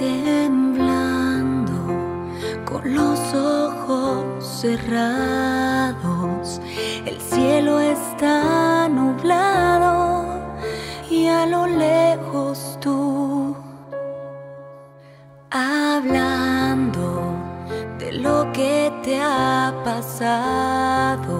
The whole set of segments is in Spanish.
temblando con los ojos cerrados. El cielo está nublado y a lo lejos tú hablando de lo que te ha pasado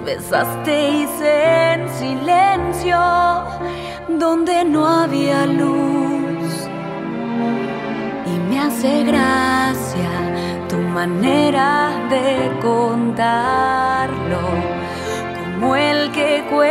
os besasteis en silencio donde no había luz. Y me hace gracia tu manera de contarlo como el que cuenta